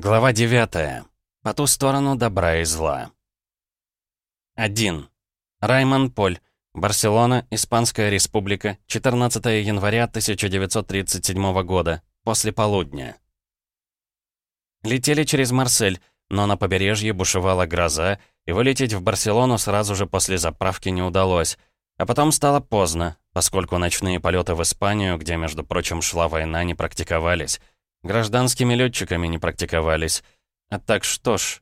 Глава 9. По ту сторону добра и зла. 1. Раймон Поль. Барселона, Испанская республика, 14 января 1937 года, после полудня. Летели через Марсель, но на побережье бушевала гроза, и вылететь в Барселону сразу же после заправки не удалось. А потом стало поздно, поскольку ночные полеты в Испанию, где, между прочим, шла война, не практиковались. Гражданскими летчиками не практиковались. А так что ж.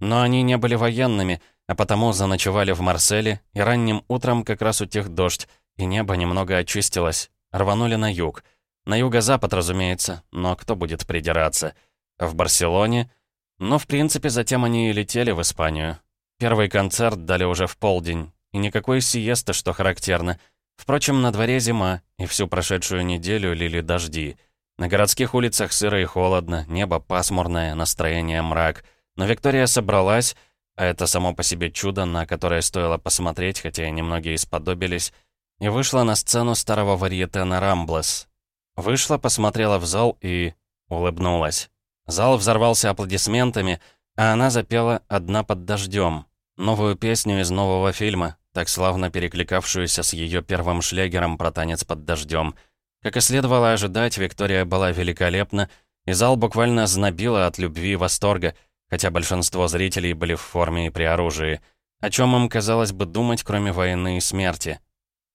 Но они не были военными, а потому заночевали в Марселе, и ранним утром как раз утих дождь, и небо немного очистилось. Рванули на юг. На юго-запад, разумеется, но кто будет придираться? в Барселоне? Но, в принципе, затем они и летели в Испанию. Первый концерт дали уже в полдень, и никакой сиесты, что характерно. Впрочем, на дворе зима, и всю прошедшую неделю лили дожди — на городских улицах сыро и холодно, небо пасмурное, настроение мрак. Но Виктория собралась, а это само по себе чудо, на которое стоило посмотреть, хотя и немногие исподобились, и вышла на сцену старого варьете Рамблес. Вышла, посмотрела в зал и... улыбнулась. Зал взорвался аплодисментами, а она запела «Одна под дождем», новую песню из нового фильма, так славно перекликавшуюся с ее первым шлягером про танец под дождем — как и следовало ожидать, Виктория была великолепна, и зал буквально знобило от любви и восторга, хотя большинство зрителей были в форме и при оружии. О чем им, казалось бы, думать, кроме войны и смерти?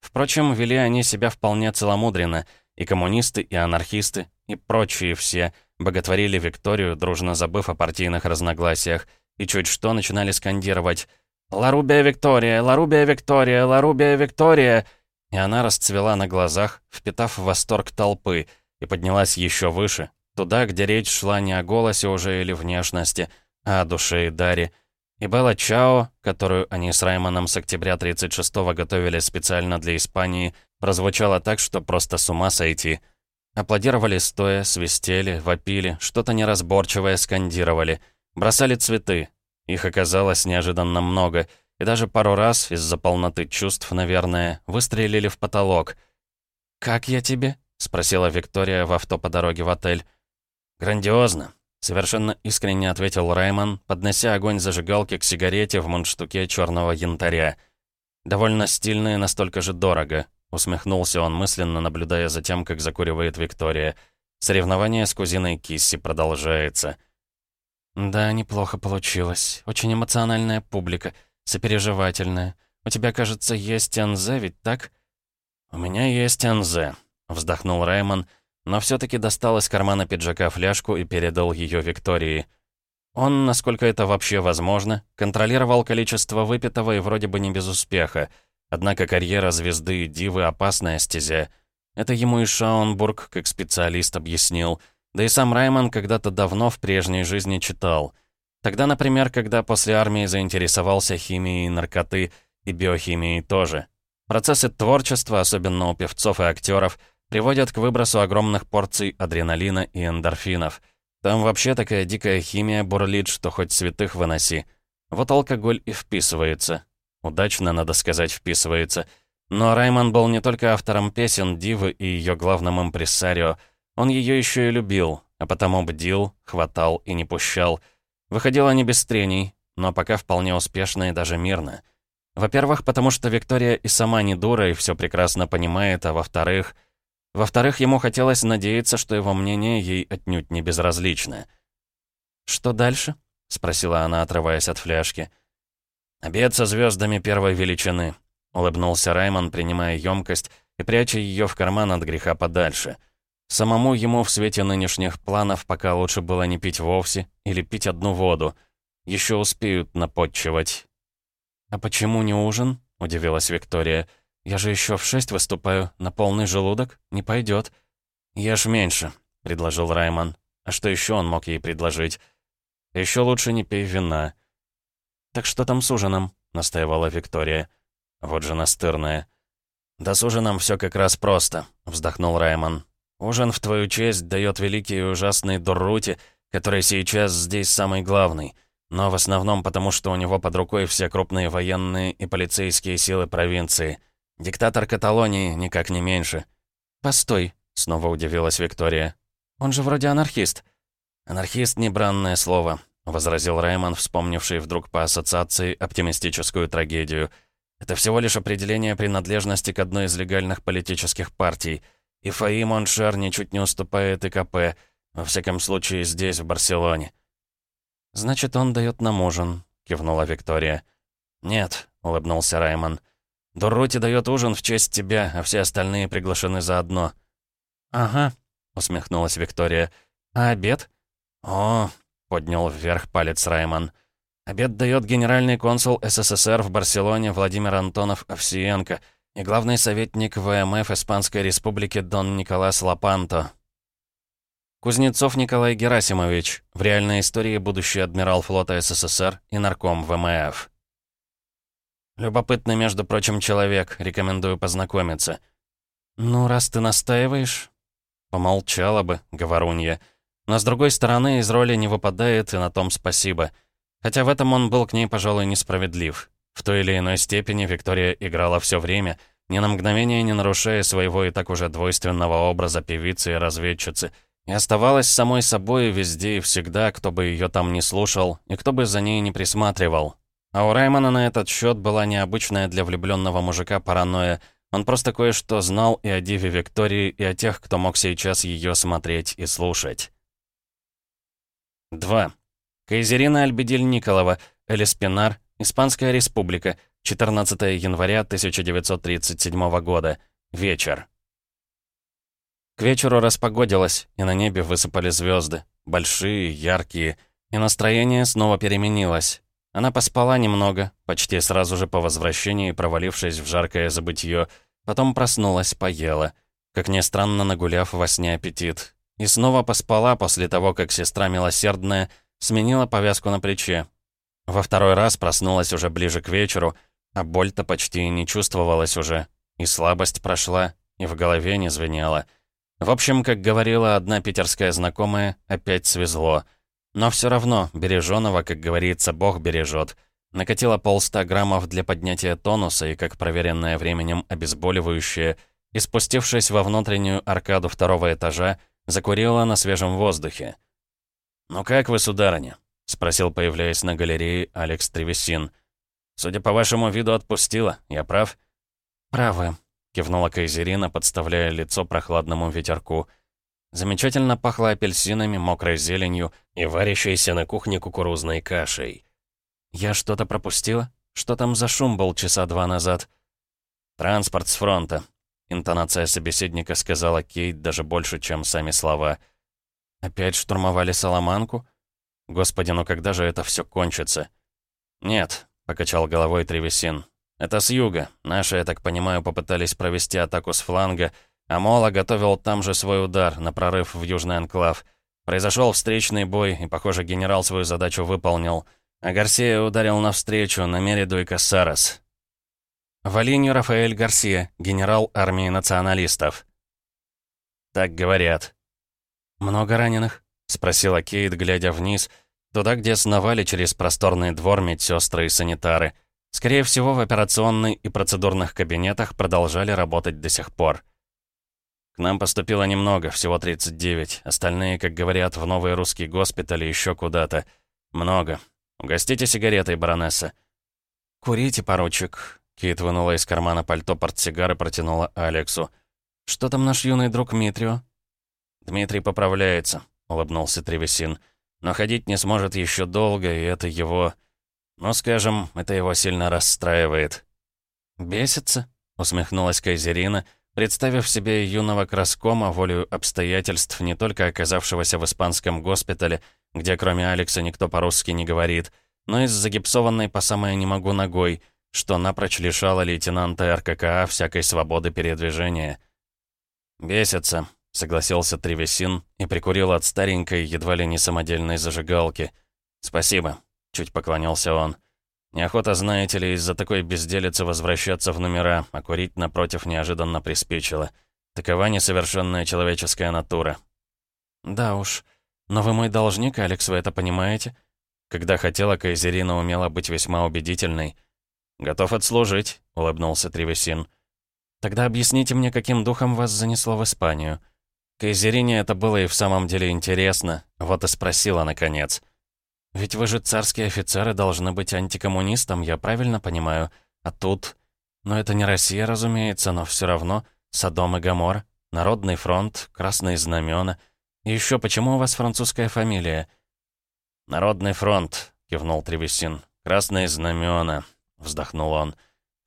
Впрочем, вели они себя вполне целомудренно, и коммунисты, и анархисты, и прочие все боготворили Викторию, дружно забыв о партийных разногласиях, и чуть что начинали скандировать «Ларубия Виктория! Ларубия Виктория! Ларубия Виктория!» И она расцвела на глазах, впитав восторг толпы, и поднялась еще выше, туда, где речь шла не о голосе уже или внешности, а о душе и даре. И Белла Чао, которую они с Раймоном с октября 36-го готовили специально для Испании, прозвучала так, что просто с ума сойти. Аплодировали стоя, свистели, вопили, что-то неразборчивое скандировали, бросали цветы. Их оказалось неожиданно много — и даже пару раз, из-за полноты чувств, наверное, выстрелили в потолок. «Как я тебе?» — спросила Виктория в авто по дороге в отель. «Грандиозно», — совершенно искренне ответил Раймон, поднося огонь зажигалки к сигарете в мундштуке черного янтаря. «Довольно стильно и настолько же дорого», — усмехнулся он мысленно, наблюдая за тем, как закуривает Виктория. Соревнование с кузиной Кисси продолжается. «Да, неплохо получилось. Очень эмоциональная публика. Сопереживательная. У тебя, кажется, есть НЗ, ведь так?» «У меня есть НЗ», — вздохнул Раймон, но все таки достал из кармана пиджака фляжку и передал ее Виктории. Он, насколько это вообще возможно, контролировал количество выпитого и вроде бы не без успеха. Однако карьера звезды и дивы — опасная стезя. Это ему и Шаунбург, как специалист, объяснил. Да и сам Раймон когда-то давно в прежней жизни читал — Тогда, например, когда после армии заинтересовался химией наркоты и биохимией тоже. Процессы творчества, особенно у певцов и актеров, приводят к выбросу огромных порций адреналина и эндорфинов. Там вообще такая дикая химия бурлит, что хоть святых выноси. Вот алкоголь и вписывается. Удачно, надо сказать, вписывается. Но Раймон был не только автором песен Дивы и ее главным импрессарио. Он ее еще и любил, а потому бдил, хватал и не пущал — Выходило не без трений, но пока вполне успешно и даже мирно. Во-первых, потому что Виктория и сама не дура и все прекрасно понимает, а во-вторых... Во-вторых, ему хотелось надеяться, что его мнение ей отнюдь не безразлично. «Что дальше?» — спросила она, отрываясь от фляжки. «Обед со звездами первой величины», — улыбнулся Раймон, принимая емкость и пряча ее в карман от греха подальше — Самому ему в свете нынешних планов пока лучше было не пить вовсе или пить одну воду. Еще успеют наподчивать. «А почему не ужин?» — удивилась Виктория. «Я же еще в шесть выступаю. На полный желудок? Не пойдет. «Ешь меньше», — предложил Раймон. А что еще он мог ей предложить? Еще лучше не пей вина. «Так что там с ужином?» — настаивала Виктория. Вот же настырная. «Да с ужином все как раз просто», — вздохнул Раймон. Ужин в твою честь дает великий и ужасный Дуррути, который сейчас здесь самый главный. Но в основном потому, что у него под рукой все крупные военные и полицейские силы провинции. Диктатор Каталонии никак не меньше. «Постой», — снова удивилась Виктория. «Он же вроде анархист». «Анархист — не бранное слово», — возразил Раймон, вспомнивший вдруг по ассоциации оптимистическую трагедию. «Это всего лишь определение принадлежности к одной из легальных политических партий. И Фаи Моншар ничуть не уступает ИКП, во всяком случае здесь, в Барселоне». «Значит, он дает нам ужин», — кивнула Виктория. «Нет», — улыбнулся Раймон. «Дуррути дает ужин в честь тебя, а все остальные приглашены заодно». «Ага», — усмехнулась Виктория. «А обед?» «О!» — поднял вверх палец Раймон. «Обед дает генеральный консул СССР в Барселоне Владимир Антонов Овсиенко и главный советник ВМФ Испанской Республики Дон Николас Лапанто». Кузнецов Николай Герасимович, в реальной истории будущий адмирал флота СССР и нарком ВМФ. Любопытный, между прочим, человек, рекомендую познакомиться. «Ну, раз ты настаиваешь...» Помолчала бы, говорунья. Но с другой стороны, из роли не выпадает, и на том спасибо. Хотя в этом он был к ней, пожалуй, несправедлив. В той или иной степени Виктория играла все время, ни на мгновение не нарушая своего и так уже двойственного образа певицы и разведчицы, и оставалась самой собой везде и всегда, кто бы ее там не слушал, и кто бы за ней не присматривал. А у Раймона на этот счет была необычная для влюбленного мужика паранойя. Он просто кое-что знал и о Диве Виктории, и о тех, кто мог сейчас ее смотреть и слушать. 2. Кайзерина Альбедиль Николова, Элиспинар, Испанская республика, 14 января 1937 года. Вечер. К вечеру распогодилось, и на небе высыпали звезды, большие, яркие, и настроение снова переменилось. Она поспала немного, почти сразу же по возвращении, провалившись в жаркое забытье, потом проснулась, поела. Как ни странно, нагуляв во сне аппетит. И снова поспала после того, как сестра милосердная сменила повязку на плече. Во второй раз проснулась уже ближе к вечеру, а боль-то почти не чувствовалась уже. И слабость прошла, и в голове не звенела. В общем, как говорила одна питерская знакомая, опять свезло. Но все равно, береженого, как говорится, Бог бережет. Накатила полста граммов для поднятия тонуса и, как проверенное временем обезболивающее, и спустившись во внутреннюю аркаду второго этажа, закурила на свежем воздухе. «Ну как вы, сударыня?» — спросил, появляясь на галерее, Алекс Тревесин. «Судя по вашему виду, отпустила. Я прав?» «Правы», — кивнула Кайзерина, подставляя лицо прохладному ветерку. Замечательно пахло апельсинами, мокрой зеленью и варящейся на кухне кукурузной кашей. «Я что-то пропустила? Что там за шум был часа два назад?» «Транспорт с фронта», Интонация собеседника сказала Кейт даже больше, чем сами слова. «Опять штурмовали Соломанку? Господи, ну когда же это все кончится?» «Нет», — покачал головой Тревесин. «Это с юга. Наши, я так понимаю, попытались провести атаку с фланга, а Мола готовил там же свой удар, на прорыв в Южный Анклав. Произошел встречный бой, и, похоже, генерал свою задачу выполнил. А Гарсия ударил навстречу на Мериду и Кассарас. Валинью Рафаэль Гарсия, генерал армии националистов. Так говорят. «Много раненых?» — спросила Кейт, глядя вниз, туда, где сновали через просторный двор медсестры и санитары. Скорее всего, в операционной и процедурных кабинетах продолжали работать до сих пор. К нам поступило немного, всего 39. Остальные, как говорят, в новый русский госпиталь еще куда-то. Много. Угостите сигаретой, баронесса. «Курите, поручик», Кит вынула из кармана пальто портсигар и протянула Алексу. «Что там наш юный друг Митрио?» «Дмитрий поправляется», — улыбнулся Тревесин. «Но ходить не сможет еще долго, и это его... Ну, скажем, это его сильно расстраивает». «Бесится?» — усмехнулась Кайзерина, представив себе юного краскома, волю обстоятельств, не только оказавшегося в испанском госпитале, где кроме Алекса никто по-русски не говорит, но и с загипсованной по самое не могу ногой — что напрочь лишало лейтенанта РККА всякой свободы передвижения. «Бесится», — согласился Тревесин и прикурил от старенькой, едва ли не самодельной зажигалки. «Спасибо», — чуть поклонился он. «Неохота, знаете ли, из-за такой безделицы возвращаться в номера, а курить напротив неожиданно приспичило. Такова несовершенная человеческая натура». «Да уж. Но вы мой должник, Алекс, вы это понимаете?» Когда хотела, Кайзерина умела быть весьма убедительной — «Готов отслужить», — улыбнулся Тревесин. «Тогда объясните мне, каким духом вас занесло в Испанию?» Кайзерине это было и в самом деле интересно. Вот и спросила, наконец. «Ведь вы же царские офицеры должны быть антикоммунистом, я правильно понимаю? А тут...» «Ну это не Россия, разумеется, но все равно Содом и Гомор, Народный фронт, Красные знамена. И еще почему у вас французская фамилия?» «Народный фронт», — кивнул Тревесин. «Красные знамена», — вздохнул он.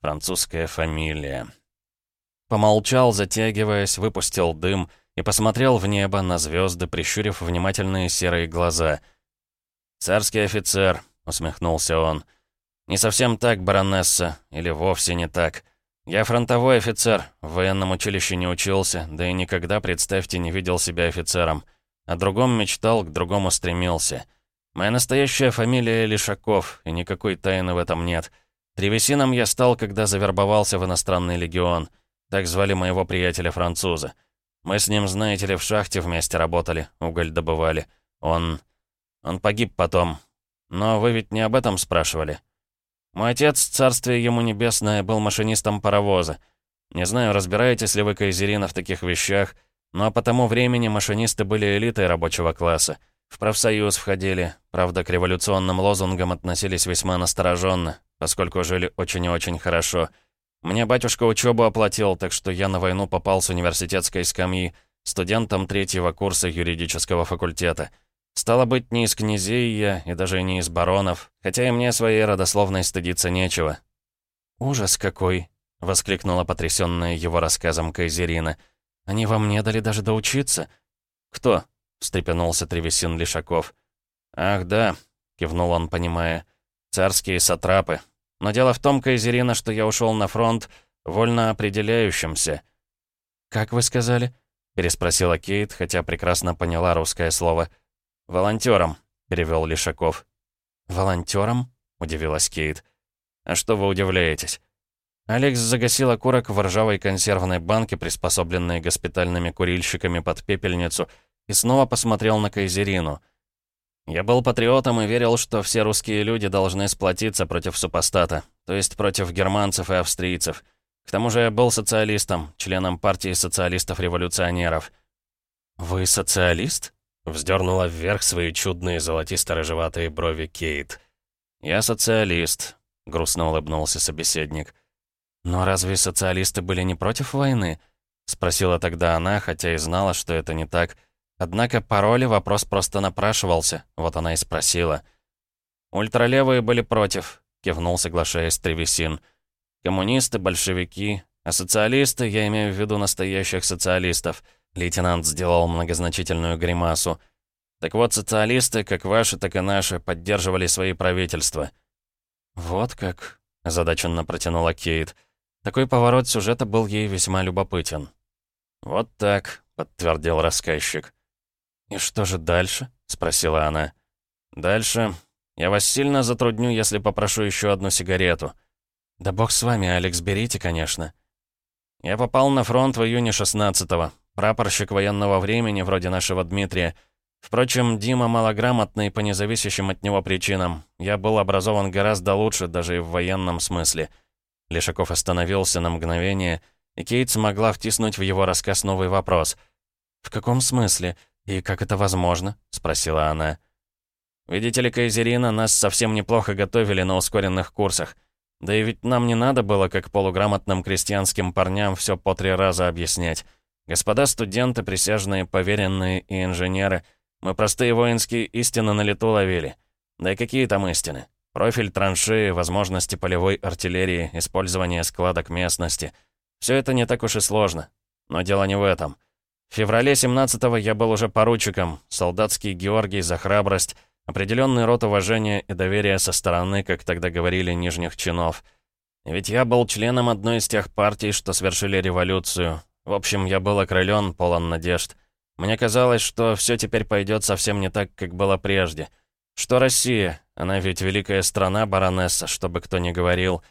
«Французская фамилия». Помолчал, затягиваясь, выпустил дым и посмотрел в небо на звезды, прищурив внимательные серые глаза. «Царский офицер», — усмехнулся он. «Не совсем так, баронесса, или вовсе не так. Я фронтовой офицер, в военном училище не учился, да и никогда, представьте, не видел себя офицером. О другом мечтал, к другому стремился. Моя настоящая фамилия Лишаков, и никакой тайны в этом нет. Тревесином я стал, когда завербовался в иностранный легион. Так звали моего приятеля-француза. Мы с ним, знаете ли, в шахте вместе работали, уголь добывали. Он... он погиб потом. Но вы ведь не об этом спрашивали. Мой отец, царствие ему небесное, был машинистом паровоза. Не знаю, разбираетесь ли вы, Кайзерина, в таких вещах, но по тому времени машинисты были элитой рабочего класса. В профсоюз входили, правда, к революционным лозунгам относились весьма настороженно, поскольку жили очень и очень хорошо. Мне батюшка учебу оплатил, так что я на войну попал с университетской скамьи, студентом третьего курса юридического факультета — Стало быть, не из князей я, и даже не из баронов, хотя и мне своей родословной стыдиться нечего. «Ужас какой!» — воскликнула потрясённая его рассказом Кайзерина. «Они вам не дали даже доучиться?» «Кто?» — встрепенулся Тревесин Лишаков. «Ах, да», — кивнул он, понимая. «Царские сатрапы. Но дело в том, Кайзерина, что я ушел на фронт вольно определяющимся». «Как вы сказали?» — переспросила Кейт, хотя прекрасно поняла русское слово — «Волонтером», — перевел Лишаков. «Волонтером?» — удивилась Кейт. «А что вы удивляетесь?» Алекс загасил окурок в ржавой консервной банке, приспособленной госпитальными курильщиками под пепельницу, и снова посмотрел на Кайзерину. «Я был патриотом и верил, что все русские люди должны сплотиться против супостата, то есть против германцев и австрийцев. К тому же я был социалистом, членом партии социалистов-революционеров». «Вы социалист?» Вздернула вверх свои чудные золотисто-рыжеватые брови Кейт. «Я социалист», — грустно улыбнулся собеседник. «Но разве социалисты были не против войны?» — спросила тогда она, хотя и знала, что это не так. Однако по роли вопрос просто напрашивался, вот она и спросила. «Ультралевые были против», — кивнул, соглашаясь Тревесин. «Коммунисты, большевики, а социалисты, я имею в виду настоящих социалистов — Лейтенант сделал многозначительную гримасу. «Так вот, социалисты, как ваши, так и наши, поддерживали свои правительства». «Вот как», — озадаченно протянула Кейт. Такой поворот сюжета был ей весьма любопытен. «Вот так», — подтвердил рассказчик. «И что же дальше?» — спросила она. «Дальше. Я вас сильно затрудню, если попрошу еще одну сигарету». «Да бог с вами, Алекс, берите, конечно». Я попал на фронт в июне 16-го. Прапорщик военного времени, вроде нашего Дмитрия. Впрочем, Дима малограмотный по независящим от него причинам. Я был образован гораздо лучше, даже и в военном смысле. Лешаков остановился на мгновение, и Кейт смогла втиснуть в его рассказ новый вопрос. «В каком смысле? И как это возможно?» — спросила она. «Видите ли, Кайзерина, нас совсем неплохо готовили на ускоренных курсах. Да и ведь нам не надо было, как полуграмотным крестьянским парням, все по три раза объяснять. Господа студенты, присяжные, поверенные и инженеры, мы простые воинские истины на лету ловили. Да и какие там истины? Профиль траншеи, возможности полевой артиллерии, использование складок местности. Все это не так уж и сложно. Но дело не в этом. В феврале 17-го я был уже поручиком, солдатский Георгий за храбрость, определенный род уважения и доверия со стороны, как тогда говорили, нижних чинов. Ведь я был членом одной из тех партий, что совершили революцию, в общем, я был окрылен, полон надежд. Мне казалось, что все теперь пойдет совсем не так, как было прежде. Что Россия? Она ведь великая страна, баронесса, чтобы кто ни говорил.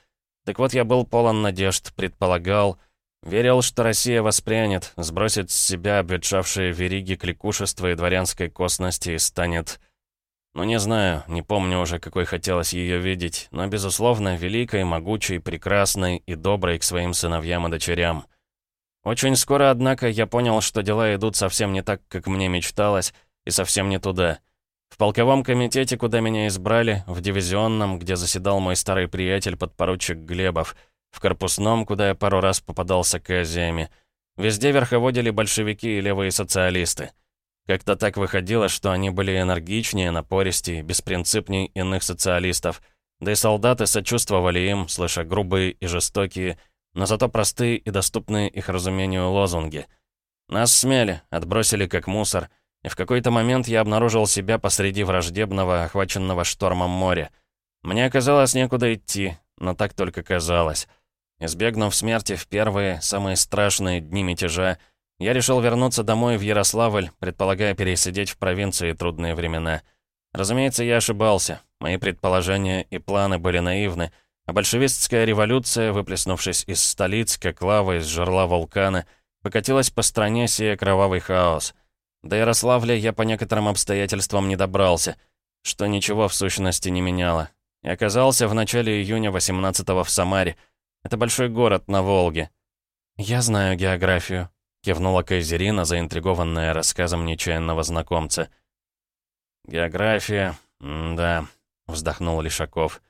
Так вот, я был полон надежд, предполагал, верил, что Россия воспрянет, сбросит с себя обветшавшие вериги кликушества и дворянской косности и станет... Ну, не знаю, не помню уже, какой хотелось ее видеть, но, безусловно, великой, могучей, прекрасной и доброй к своим сыновьям и дочерям. Очень скоро, однако, я понял, что дела идут совсем не так, как мне мечталось, и совсем не туда. В полковом комитете, куда меня избрали, в дивизионном, где заседал мой старый приятель подпоручик Глебов, в корпусном, куда я пару раз попадался к Азиями. Везде верховодили большевики и левые социалисты. Как-то так выходило, что они были энергичнее, напористее, беспринципнее иных социалистов, да и солдаты сочувствовали им, слыша грубые и жестокие, но зато простые и доступные их разумению лозунги. Нас смели, отбросили как мусор, и в какой-то момент я обнаружил себя посреди враждебного, охваченного штормом моря. Мне оказалось некуда идти, но так только казалось. Избегнув смерти в первые, самые страшные дни мятежа, я решил вернуться домой в Ярославль, предполагая пересидеть в провинции трудные времена. Разумеется, я ошибался. Мои предположения и планы были наивны, а большевистская революция, выплеснувшись из столиц, как лава из жерла вулкана, покатилась по стране сея кровавый хаос. До Ярославля я по некоторым обстоятельствам не добрался, что ничего в сущности не меняло. И оказался в начале июня 18-го в Самаре. Это большой город на Волге. «Я знаю географию», Кивнула Кайзерина, заинтригованная рассказом нечаянного знакомца. «География, да», — вздохнул Лишаков.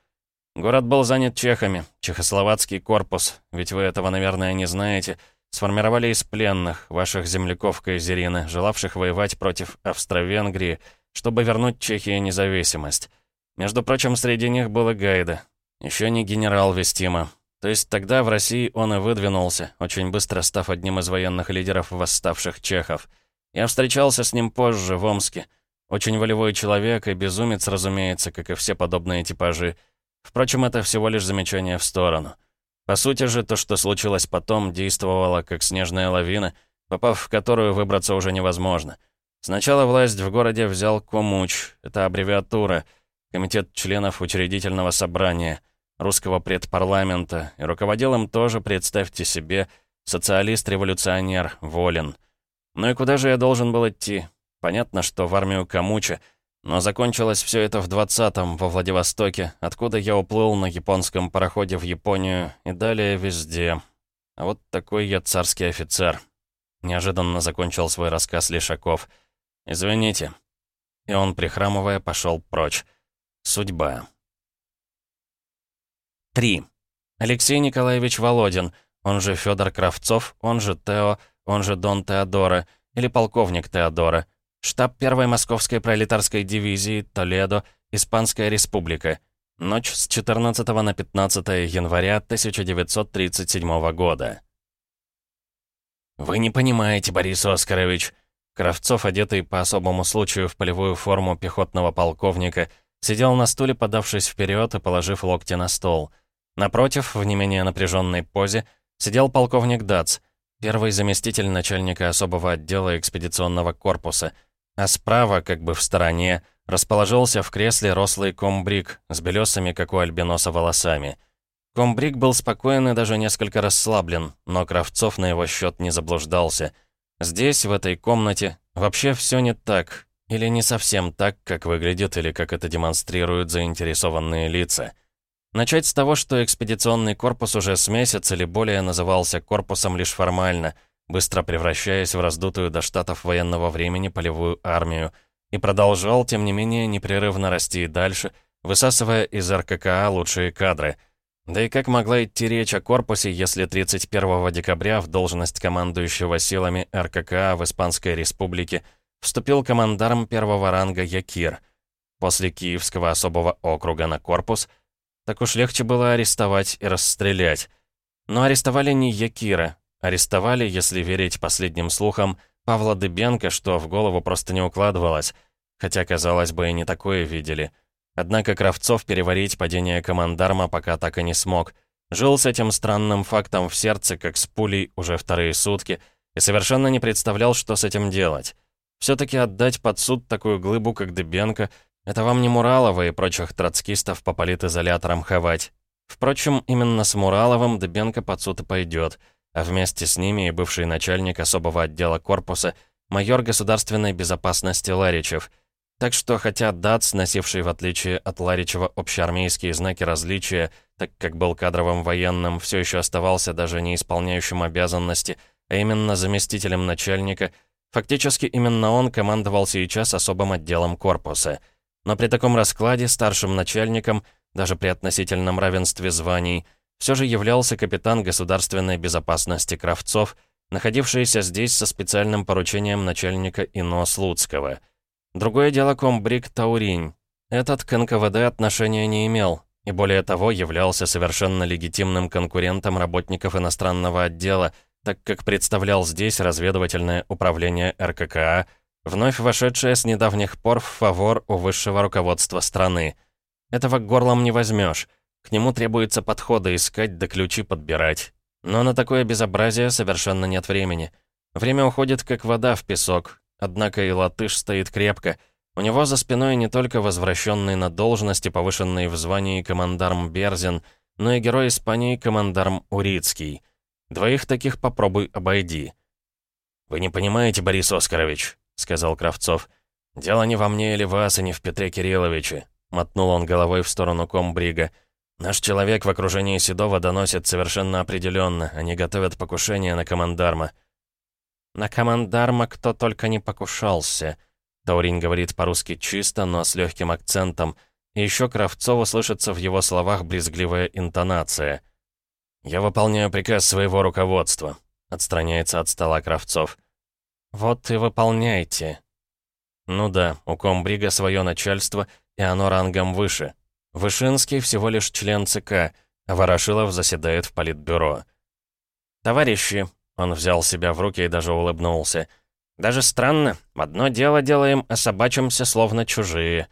«Город был занят чехами, чехословацкий корпус, ведь вы этого, наверное, не знаете, сформировали из пленных, ваших земляков Кайзерины, желавших воевать против Австро-Венгрии, чтобы вернуть Чехии независимость. Между прочим, среди них был и Гайда. Еще не генерал Вестима, то есть тогда в России он и выдвинулся, очень быстро став одним из военных лидеров восставших чехов. Я встречался с ним позже, в Омске. Очень волевой человек и безумец, разумеется, как и все подобные типажи. Впрочем, это всего лишь замечание в сторону. По сути же, то, что случилось потом, действовало как снежная лавина, попав в которую выбраться уже невозможно. Сначала власть в городе взял Комуч, это аббревиатура, комитет членов учредительного собрания — русского предпарламента, и руководил им тоже, представьте себе, социалист-революционер Волин. Ну и куда же я должен был идти? Понятно, что в армию Камуча, но закончилось все это в 20-м, во Владивостоке, откуда я уплыл на японском пароходе в Японию и далее везде. А вот такой я царский офицер. Неожиданно закончил свой рассказ Лешаков. «Извините». И он, прихрамывая, пошел прочь. Судьба. 3. Алексей Николаевич Володин, он же Федор Кравцов, он же Тео, он же Дон Теодора, или полковник Теодора. Штаб первой Московской пролетарской дивизии, Толедо, Испанская республика. Ночь с 14 на 15 января 1937 года. «Вы не понимаете, Борис Оскарович». Кравцов, одетый по особому случаю в полевую форму пехотного полковника, сидел на стуле, подавшись вперед и положив локти на стол – Напротив, в не менее напряженной позе, сидел полковник Дац, первый заместитель начальника особого отдела экспедиционного корпуса, а справа, как бы в стороне, расположился в кресле рослый комбриг с белесами, как у альбиноса, волосами. Комбриг был спокоен и даже несколько расслаблен, но Кравцов на его счет не заблуждался. Здесь, в этой комнате, вообще все не так, или не совсем так, как выглядит или как это демонстрируют заинтересованные лица. Начать с того, что экспедиционный корпус уже с месяц или более назывался корпусом лишь формально, быстро превращаясь в раздутую до штатов военного времени полевую армию, и продолжал, тем не менее, непрерывно расти и дальше, высасывая из РККА лучшие кадры. Да и как могла идти речь о корпусе, если 31 декабря в должность командующего силами РККА в Испанской Республике вступил командарм первого ранга Якир. После Киевского особого округа на корпус — так уж легче было арестовать и расстрелять. Но арестовали не Якира. Арестовали, если верить последним слухам, Павла Дыбенко, что в голову просто не укладывалось. Хотя, казалось бы, и не такое видели. Однако Кравцов переварить падение командарма пока так и не смог. Жил с этим странным фактом в сердце, как с пулей уже вторые сутки, и совершенно не представлял, что с этим делать. Все-таки отдать под суд такую глыбу, как Дыбенко, это вам не Муралова и прочих троцкистов по политизоляторам ховать. Впрочем, именно с Мураловым Дыбенко под суд и пойдет, а вместе с ними и бывший начальник особого отдела корпуса, майор государственной безопасности Ларичев. Так что, хотя ДАЦ, носивший в отличие от Ларичева общеармейские знаки различия, так как был кадровым военным, все еще оставался даже не исполняющим обязанности, а именно заместителем начальника, Фактически именно он командовал сейчас особым отделом корпуса. Но при таком раскладе старшим начальником, даже при относительном равенстве званий, все же являлся капитан государственной безопасности Кравцов, находившийся здесь со специальным поручением начальника ИНО Слуцкого. Другое дело комбриг Тауринь. Этот к НКВД отношения не имел, и более того являлся совершенно легитимным конкурентом работников иностранного отдела, так как представлял здесь разведывательное управление РККА, вновь вошедшее с недавних пор в фавор у высшего руководства страны. Этого горлом не возьмешь. К нему требуется подходы искать да ключи подбирать. Но на такое безобразие совершенно нет времени. Время уходит как вода в песок, однако и латыш стоит крепко. У него за спиной не только возвращенный на должность и повышенный в звании командарм Берзин, но и герой Испании командарм Урицкий. Двоих таких попробуй обойди. «Вы не понимаете, Борис Оскарович», — сказал Кравцов. «Дело не во мне или вас, и не в Петре Кирилловиче», — мотнул он головой в сторону комбрига. Наш человек в окружении Седова доносит совершенно определенно. Они готовят покушение на командарма. На командарма кто только не покушался. Таурин говорит по-русски чисто, но с легким акцентом. И еще Кравцову слышится в его словах брезгливая интонация. «Я выполняю приказ своего руководства», — отстраняется от стола Кравцов. «Вот и выполняйте». Ну да, у комбрига свое начальство, и оно рангом выше. Вышинский всего лишь член ЦК, а Ворошилов заседает в политбюро. «Товарищи», — он взял себя в руки и даже улыбнулся, «даже странно, одно дело делаем, а собачимся словно чужие».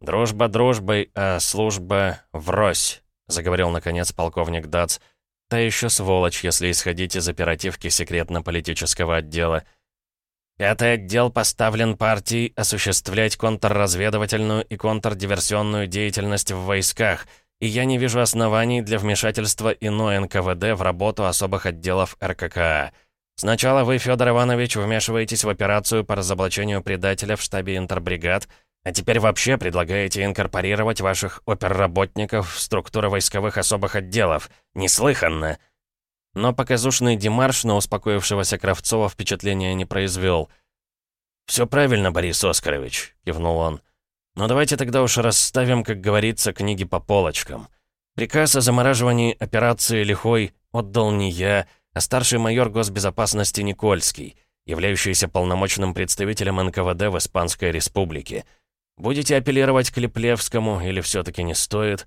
«Дружба дружбой, а служба врозь», — заговорил наконец полковник Дац. «Та еще сволочь, если исходить из оперативки секретно-политического отдела». Пятый отдел поставлен партией осуществлять контрразведывательную и контрдиверсионную деятельность в войсках, и я не вижу оснований для вмешательства иной НКВД в работу особых отделов РККА. Сначала вы, Федор Иванович, вмешиваетесь в операцию по разоблачению предателя в штабе интербригад, а теперь вообще предлагаете инкорпорировать ваших оперработников в структуры войсковых особых отделов. Неслыханно! Но показушный демарш на успокоившегося Кравцова впечатления не произвел. «Все правильно, Борис Оскарович», — кивнул он. «Но давайте тогда уж расставим, как говорится, книги по полочкам. Приказ о замораживании операции «Лихой» отдал не я, а старший майор госбезопасности Никольский, являющийся полномочным представителем НКВД в Испанской Республике. Будете апеллировать к Леплевскому или все-таки не стоит?»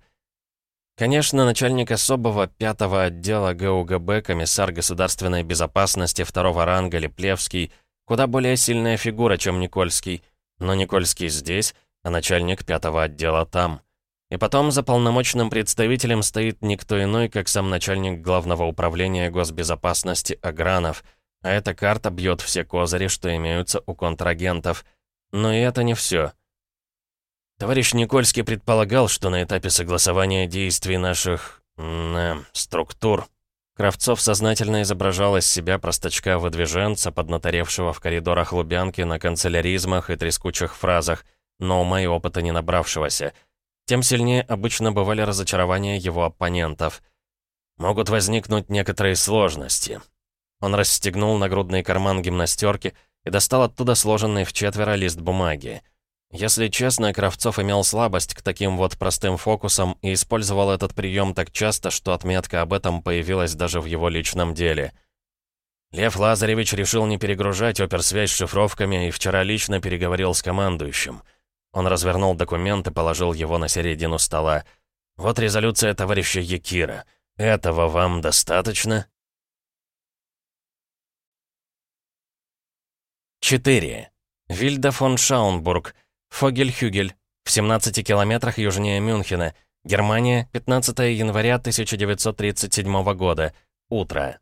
Конечно, начальник особого пятого отдела ГУГБ, комиссар государственной безопасности второго ранга Леплевский, куда более сильная фигура, чем Никольский. Но Никольский здесь, а начальник пятого отдела там. И потом за полномочным представителем стоит никто иной, как сам начальник главного управления госбезопасности Агранов, а эта карта бьет все козыри, что имеются у контрагентов. Но и это не все. Товарищ Никольский предполагал, что на этапе согласования действий наших... Э, структур Кравцов сознательно изображал из себя простачка-выдвиженца, поднаторевшего в коридорах Лубянки на канцеляризмах и трескучих фразах, но ума и опыта не набравшегося. Тем сильнее обычно бывали разочарования его оппонентов. Могут возникнуть некоторые сложности. Он расстегнул нагрудный карман гимнастерки и достал оттуда сложенный в четверо лист бумаги. Если честно, Кравцов имел слабость к таким вот простым фокусам и использовал этот прием так часто, что отметка об этом появилась даже в его личном деле. Лев Лазаревич решил не перегружать оперсвязь с шифровками и вчера лично переговорил с командующим. Он развернул документ и положил его на середину стола. «Вот резолюция товарища Якира. Этого вам достаточно?» 4. Вильда фон Шаунбург, Фогель-Хюгель, в 17 километрах южнее Мюнхена, Германия, 15 января 1937 года. Утро.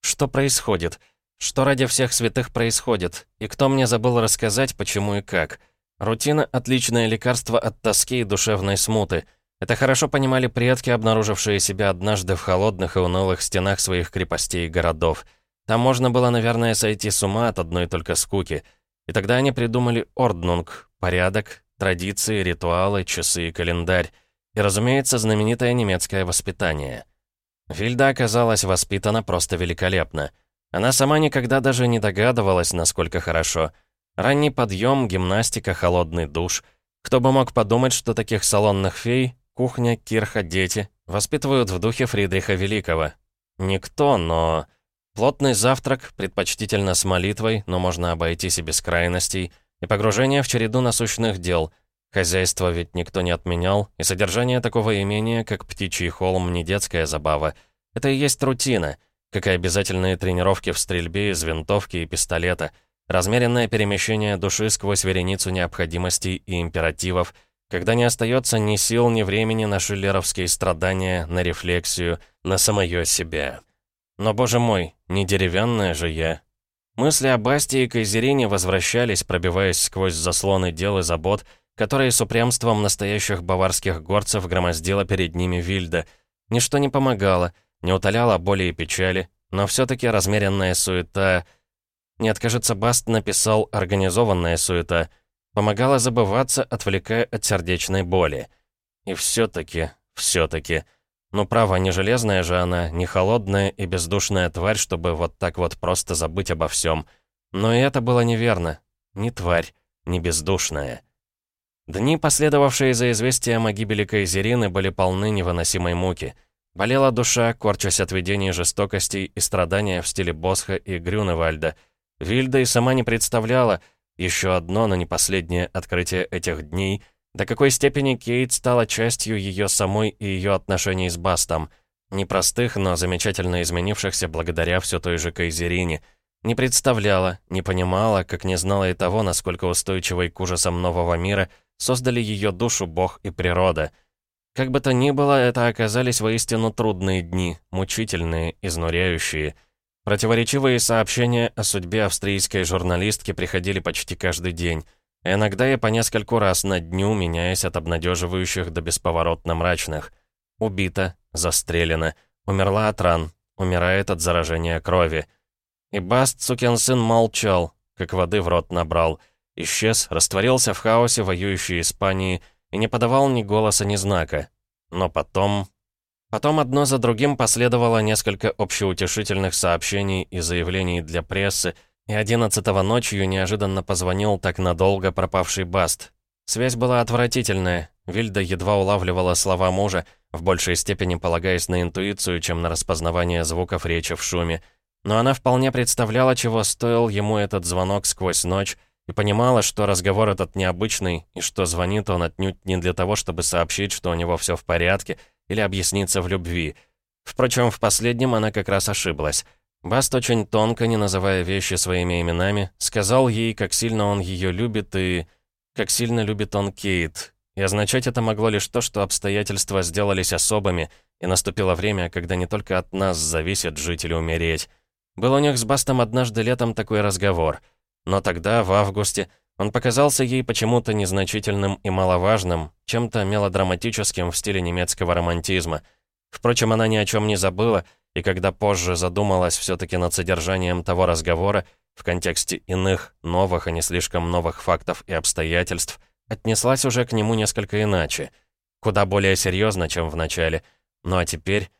Что происходит? Что ради всех святых происходит? И кто мне забыл рассказать, почему и как? Рутина — отличное лекарство от тоски и душевной смуты. Это хорошо понимали предки, обнаружившие себя однажды в холодных и унылых стенах своих крепостей и городов. Там можно было, наверное, сойти с ума от одной только скуки — и тогда они придумали орднунг, порядок, традиции, ритуалы, часы и календарь. И, разумеется, знаменитое немецкое воспитание. Вильда оказалась воспитана просто великолепно. Она сама никогда даже не догадывалась, насколько хорошо. Ранний подъем, гимнастика, холодный душ. Кто бы мог подумать, что таких салонных фей, кухня, кирха, дети, воспитывают в духе Фридриха Великого. Никто, но... Плотный завтрак, предпочтительно с молитвой, но можно обойтись и без крайностей, и погружение в череду насущных дел. Хозяйство ведь никто не отменял, и содержание такого имения, как птичий холм, не детская забава. Это и есть рутина, как и обязательные тренировки в стрельбе из винтовки и пистолета, размеренное перемещение души сквозь вереницу необходимостей и императивов, когда не остается ни сил, ни времени на шиллеровские страдания, на рефлексию, на самое себя. Но, боже мой, не деревянная же я. Мысли о Басте и Кайзерине возвращались, пробиваясь сквозь заслоны дел и забот, которые с упрямством настоящих баварских горцев громоздила перед ними Вильда. Ничто не помогало, не утоляло боли и печали, но все таки размеренная суета... Нет, кажется, Баст написал «организованная суета», помогала забываться, отвлекая от сердечной боли. И все таки все таки ну, право, не железная же она, не холодная и бездушная тварь, чтобы вот так вот просто забыть обо всем. Но и это было неверно. Не тварь, не бездушная. Дни, последовавшие за известием о гибели Кайзерины, были полны невыносимой муки. Болела душа, корчась от видений жестокостей и страдания в стиле Босха и Грюневальда. Вильда и сама не представляла, еще одно, но не последнее открытие этих дней, до какой степени Кейт стала частью ее самой и ее отношений с Бастом. Непростых, но замечательно изменившихся благодаря все той же Кайзерине. Не представляла, не понимала, как не знала и того, насколько устойчивой к ужасам нового мира создали ее душу Бог и природа. Как бы то ни было, это оказались воистину трудные дни, мучительные, изнуряющие. Противоречивые сообщения о судьбе австрийской журналистки приходили почти каждый день. Иногда и по нескольку раз на дню, меняясь от обнадеживающих до бесповоротно мрачных. Убита, застрелена, умерла от ран, умирает от заражения крови. И Баст, сукин сын, молчал, как воды в рот набрал. Исчез, растворился в хаосе воюющей Испании и не подавал ни голоса, ни знака. Но потом... Потом одно за другим последовало несколько общеутешительных сообщений и заявлений для прессы, и одиннадцатого ночью неожиданно позвонил так надолго пропавший Баст. Связь была отвратительная. Вильда едва улавливала слова мужа, в большей степени полагаясь на интуицию, чем на распознавание звуков речи в шуме. Но она вполне представляла, чего стоил ему этот звонок сквозь ночь, и понимала, что разговор этот необычный, и что звонит он отнюдь не для того, чтобы сообщить, что у него все в порядке, или объясниться в любви. Впрочем, в последнем она как раз ошиблась. Баст очень тонко, не называя вещи своими именами, сказал ей, как сильно он ее любит и... как сильно любит он Кейт. И означать это могло лишь то, что обстоятельства сделались особыми, и наступило время, когда не только от нас зависит жить или умереть. Был у них с Бастом однажды летом такой разговор. Но тогда, в августе, он показался ей почему-то незначительным и маловажным, чем-то мелодраматическим в стиле немецкого романтизма. Впрочем, она ни о чем не забыла, и когда позже задумалась все-таки над содержанием того разговора, в контексте иных, новых и не слишком новых фактов и обстоятельств, отнеслась уже к нему несколько иначе. Куда более серьезно, чем в начале. Ну а теперь...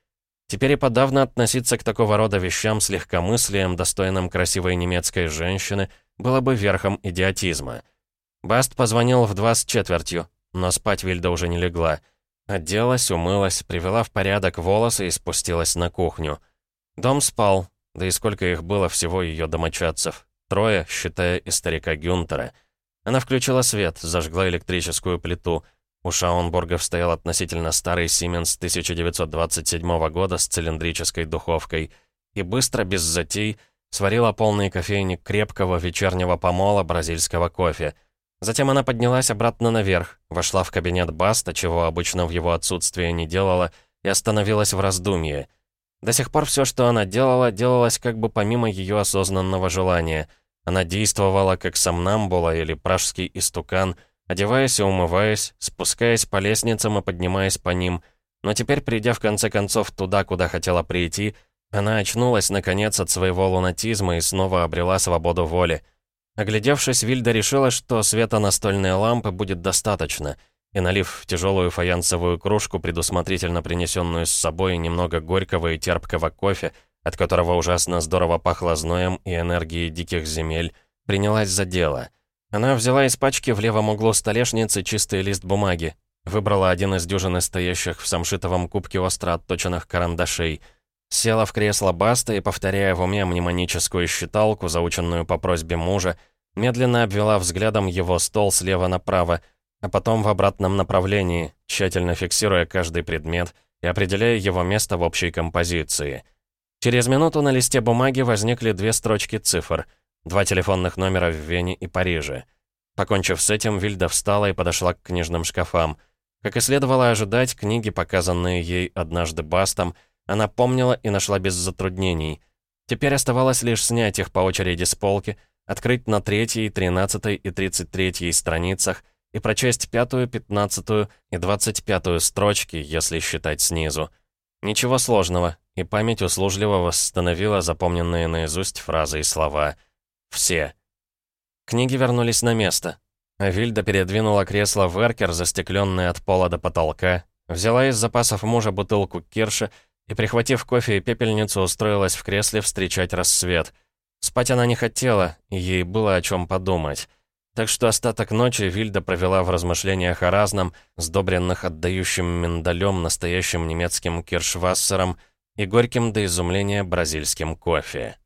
Теперь и подавно относиться к такого рода вещам с легкомыслием, достойным красивой немецкой женщины, было бы верхом идиотизма. Баст позвонил в два с четвертью, но спать Вильда уже не легла. Оделась, умылась, привела в порядок волосы и спустилась на кухню. Дом спал, да и сколько их было всего ее домочадцев. Трое, считая и старика Гюнтера. Она включила свет, зажгла электрическую плиту. У Шаунбургов стоял относительно старый Siemens 1927 года с цилиндрической духовкой. И быстро, без затей, сварила полный кофейник крепкого вечернего помола бразильского кофе — Затем она поднялась обратно наверх, вошла в кабинет Баста, чего обычно в его отсутствие не делала, и остановилась в раздумье. До сих пор все, что она делала, делалось как бы помимо ее осознанного желания. Она действовала как сомнамбула или пражский истукан, одеваясь и умываясь, спускаясь по лестницам и поднимаясь по ним. Но теперь, придя в конце концов туда, куда хотела прийти, она очнулась, наконец, от своего лунатизма и снова обрела свободу воли. Оглядевшись, Вильда решила, что света настольной лампы будет достаточно, и, налив в тяжелую фаянсовую кружку, предусмотрительно принесенную с собой немного горького и терпкого кофе, от которого ужасно здорово пахло зноем и энергией диких земель, принялась за дело. Она взяла из пачки в левом углу столешницы чистый лист бумаги, выбрала один из дюжины стоящих в самшитовом кубке остро отточенных карандашей, села в кресло Баста и, повторяя в уме мнемоническую считалку, заученную по просьбе мужа, медленно обвела взглядом его стол слева направо, а потом в обратном направлении, тщательно фиксируя каждый предмет и определяя его место в общей композиции. Через минуту на листе бумаги возникли две строчки цифр, два телефонных номера в Вене и Париже. Покончив с этим, Вильда встала и подошла к книжным шкафам. Как и следовало ожидать, книги, показанные ей однажды Бастом, она помнила и нашла без затруднений. Теперь оставалось лишь снять их по очереди с полки, открыть на третьей, тринадцатой и тридцать третьей страницах и прочесть пятую, пятнадцатую и двадцать пятую строчки, если считать снизу. Ничего сложного, и память услужливо восстановила запомненные наизусть фразы и слова. Все. Книги вернулись на место. Вильда передвинула кресло в эркер, застекленное от пола до потолка, взяла из запасов мужа бутылку кирша и, прихватив кофе и пепельницу, устроилась в кресле встречать рассвет. Спать она не хотела, и ей было о чем подумать. Так что остаток ночи Вильда провела в размышлениях о разном, сдобренных отдающим миндалем настоящим немецким киршвассером и горьким до изумления бразильским кофе.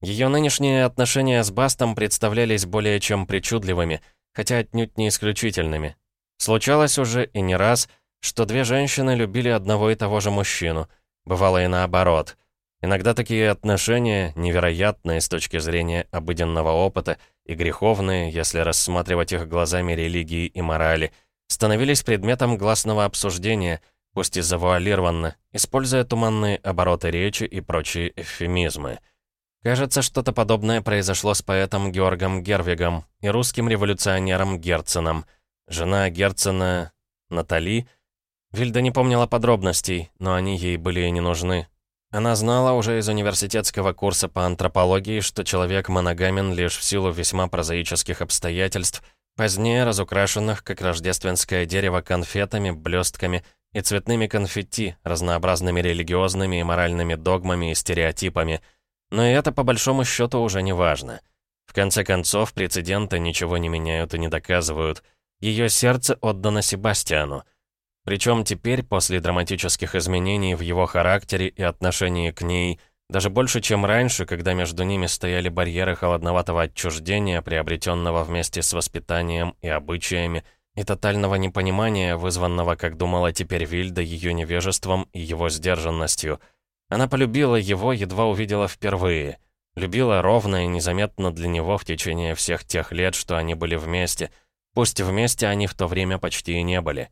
Ее нынешние отношения с Бастом представлялись более чем причудливыми, хотя отнюдь не исключительными. Случалось уже и не раз, что две женщины любили одного и того же мужчину. Бывало и наоборот. Иногда такие отношения, невероятные с точки зрения обыденного опыта, и греховные, если рассматривать их глазами религии и морали, становились предметом гласного обсуждения, пусть и завуалированно, используя туманные обороты речи и прочие эвфемизмы. Кажется, что-то подобное произошло с поэтом Георгом Гервигом и русским революционером Герценом. Жена Герцена, Натали, Вильда не помнила подробностей, но они ей были и не нужны. Она знала уже из университетского курса по антропологии, что человек моногамен лишь в силу весьма прозаических обстоятельств, позднее разукрашенных, как рождественское дерево, конфетами, блестками и цветными конфетти, разнообразными религиозными и моральными догмами и стереотипами. Но и это, по большому счету, уже не важно. В конце концов, прецеденты ничего не меняют и не доказывают. Ее сердце отдано Себастьяну. Причем теперь, после драматических изменений в его характере и отношении к ней, даже больше, чем раньше, когда между ними стояли барьеры холодноватого отчуждения, приобретенного вместе с воспитанием и обычаями, и тотального непонимания, вызванного, как думала теперь Вильда, ее невежеством и его сдержанностью. Она полюбила его, едва увидела впервые. Любила ровно и незаметно для него в течение всех тех лет, что они были вместе. Пусть вместе они в то время почти и не были.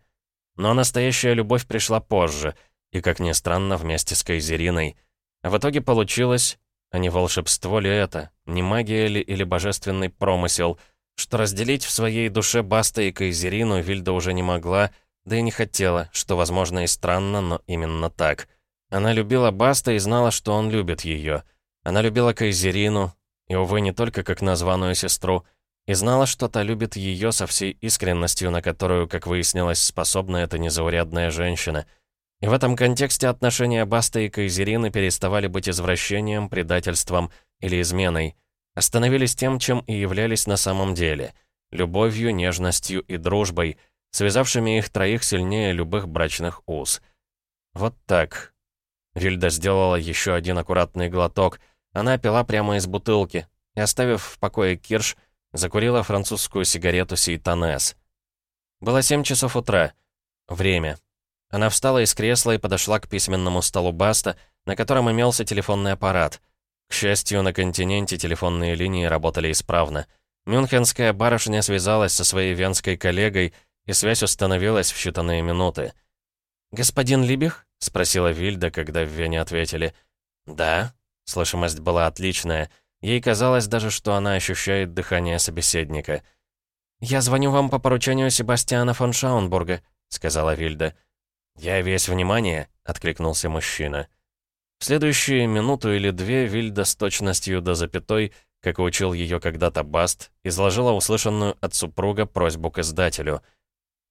Но настоящая любовь пришла позже, и, как ни странно, вместе с Кайзериной. А в итоге получилось, а не волшебство ли это, не магия ли или божественный промысел, что разделить в своей душе Баста и Кайзерину Вильда уже не могла, да и не хотела, что, возможно, и странно, но именно так. Она любила Баста и знала, что он любит ее. Она любила Кайзерину, и, увы, не только как названную сестру, и знала, что та любит ее со всей искренностью, на которую, как выяснилось, способна эта незаурядная женщина. И в этом контексте отношения Баста и Кайзерины переставали быть извращением, предательством или изменой, остановились тем, чем и являлись на самом деле — любовью, нежностью и дружбой, связавшими их троих сильнее любых брачных уз. Вот так. Вильда сделала еще один аккуратный глоток. Она пила прямо из бутылки, и, оставив в покое Кирш, — Закурила французскую сигарету Сейтанес. Было 7 часов утра. Время. Она встала из кресла и подошла к письменному столу Баста, на котором имелся телефонный аппарат. К счастью, на континенте телефонные линии работали исправно. Мюнхенская барышня связалась со своей венской коллегой, и связь установилась в считанные минуты. «Господин Либих?» — спросила Вильда, когда в Вене ответили. «Да». Слышимость была отличная. Ей казалось даже, что она ощущает дыхание собеседника. «Я звоню вам по поручению Себастьяна фон Шаунбурга», — сказала Вильда. «Я весь внимание», — откликнулся мужчина. В следующие минуту или две Вильда с точностью до запятой, как учил ее когда-то Баст, изложила услышанную от супруга просьбу к издателю.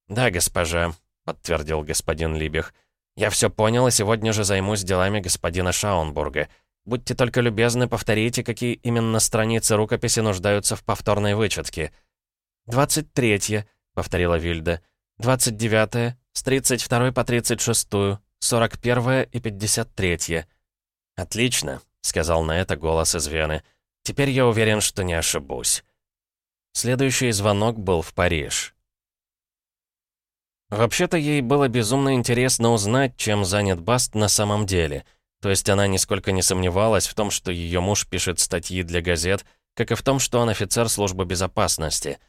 «Да, госпожа», — подтвердил господин Либех. «Я все понял и сегодня же займусь делами господина Шаунбурга. Будьте только любезны, повторите, какие именно страницы рукописи нуждаются в повторной вычетке». «Двадцать третье», — повторила Вильда. «Двадцать девятое, с тридцать второй по тридцать шестую, сорок первое и пятьдесят третье». «Отлично», — сказал на это голос из Вены. «Теперь я уверен, что не ошибусь». Следующий звонок был в Париж. Вообще-то ей было безумно интересно узнать, чем занят Баст на самом деле. То есть она нисколько не сомневалась в том, что ее муж пишет статьи для газет, как и в том, что он офицер службы безопасности.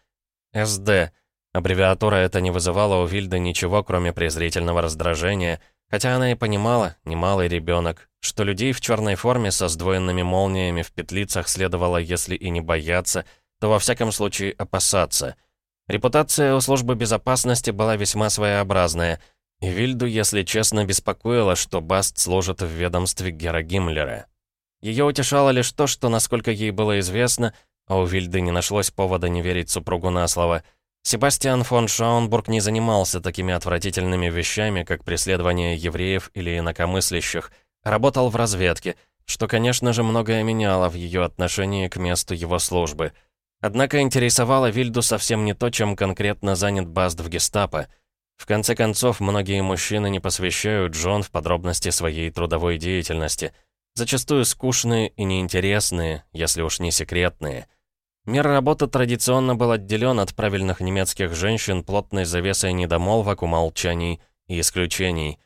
СД. Аббревиатура эта не вызывала у Вильды ничего, кроме презрительного раздражения, хотя она и понимала, немалый ребенок, что людей в черной форме со сдвоенными молниями в петлицах следовало, если и не бояться, то во всяком случае опасаться — Репутация у службы безопасности была весьма своеобразная, и Вильду, если честно, беспокоило, что Баст служит в ведомстве Гера Гиммлера. Ее утешало лишь то, что, насколько ей было известно, а у Вильды не нашлось повода не верить супругу на слово, Себастьян фон Шаунбург не занимался такими отвратительными вещами, как преследование евреев или инакомыслящих, работал в разведке, что, конечно же, многое меняло в ее отношении к месту его службы — Однако интересовало Вильду совсем не то, чем конкретно занят Баст в гестапо. В конце концов, многие мужчины не посвящают Джон в подробности своей трудовой деятельности, зачастую скучные и неинтересные, если уж не секретные. Мир работы традиционно был отделен от правильных немецких женщин плотной завесой недомолвок, умолчаний и исключений.